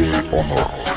Jay Honor.